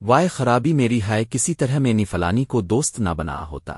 وائے خرابی میری ہے کسی طرح میں نی فلانی کو دوست نہ بنا ہوتا۔